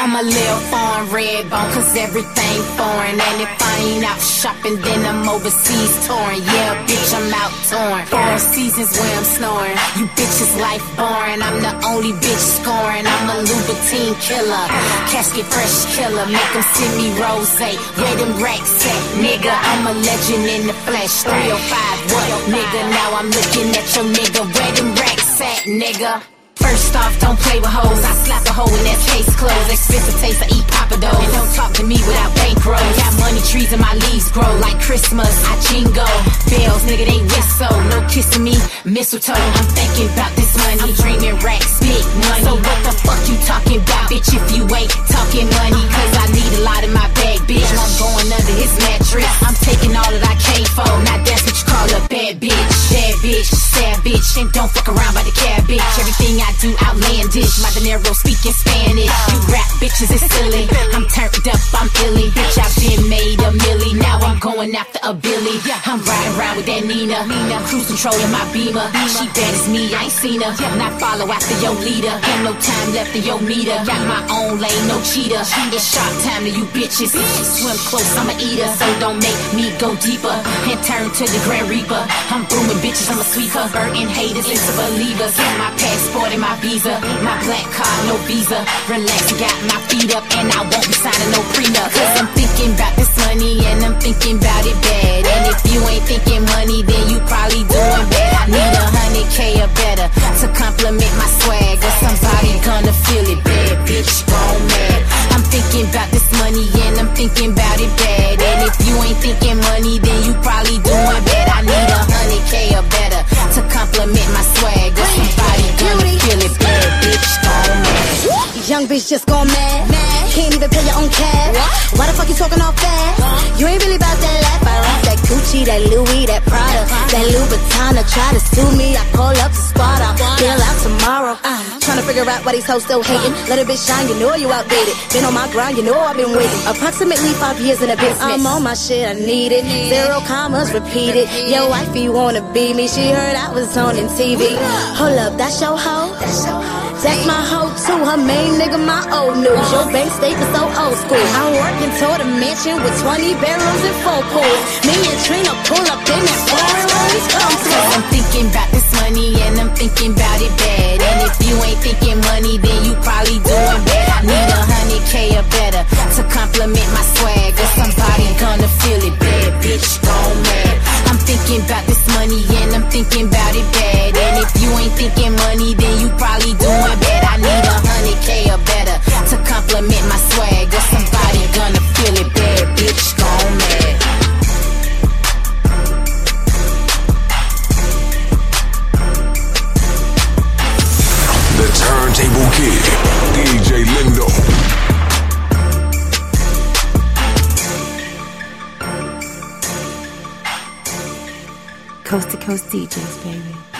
I'm a little foreign red bone, cause everything foreign. And if I ain't out shopping, then I'm overseas touring. Yeah, bitch, I'm out touring. Four seasons where I'm snoring. You bitches life boring. I'm the only bitch scoring. I'm a Louboutin killer. Casket fresh killer. Make them send me rose. Where them racks at, nigga? I'm a legend in the flesh. 305, what, nigga? Now I'm looking at your nigga. Where them racks at, nigga? First off, don't play with hoes. I slap a hoe in that case closed. Expensive taste, I eat Papa Dough. And don't talk to me without bankroll. Got money trees and my leaves grow like Christmas. I jingo. Bells, nigga, they whistle. No kissing me, mistletoe. I'm thinking about this money. I'm dreaming racks, big money. So what the fuck you talking about, bitch, if you ain't talking money? Cause I need a lot in my bag, bitch. I'm going under his mattress. I'm taking all that I came for. Now that's what you call a bad bitch. Bitch. And don't fuck around by the cab, bitch. Everything I do outlandish. My dinero speaking Spanish. You rap bitches is silly. I'm turned up, I'm illy. Bitch, I've been made a milli. Going after a Billy. I'm riding around with that Nina. Nina, cruise controlling my beamer. She bad as me, I ain't seen her. Not follow after your leader. Ain't no time left in your meter. Got my own lane, no cheater. It's sharp time to you bitches. Swim close, I'm a eater. So don't make me go deeper and turn to the Grand Reaper. I'm booming bitches, I'm a sweeper. Burning haters into believers. Got my passport and my visa. My black card, no visa. Relax, got my feet up, and I won't be signing no prenup. Cause I'm thinking about this money, and I'm thinking about it bad. And if you ain't thinking money, then you probably doing bad. I need a hundred K or better to compliment my swag. Or somebody gonna feel it bad, bitch, gone mad. I'm thinking about this money, and I'm thinking about it bad. And if you ain't thinking money, then you probably doing bad. I need a hundred K or better to compliment my swag. Or somebody gonna feel it bad, bitch, gone mad. Young bitch just gone mad. mad. Can't even pay your own cab. What? Why the fuck you talking all fast? You ain't really about that life. I rock that Gucci, that Louis, that Prada, that Louboutin. I try to sue me. I call up to Sparta. Bail out tomorrow. Uh, Trying to figure out why these hoes still hating. Let a bitch shine, you know you outdated. Been on my grind, you know I've been waiting. Approximately five years in a business. I'm on my shit, I need it. Zero commas repeated. Your wifey wanna be me. She heard I was on in TV. Hold up, that's your hoe? Her main nigga, my old news. Your bank statement so old school. I'm working toward a mansion with 20 bedrooms and four pools. Me and Trina pull up in that foreign Rollies come through. I'm thinking about this money and I'm thinking about it bad. And if you ain't thinking money, then you probably doing bad. I need a hundred K or better to compliment my swag. Or somebody gonna feel it bad, bitch, money and I'm thinking about it bad. And if you ain't thinking money, then you probably doing bad. I need a hundred K or better Coast to coast DJs, baby.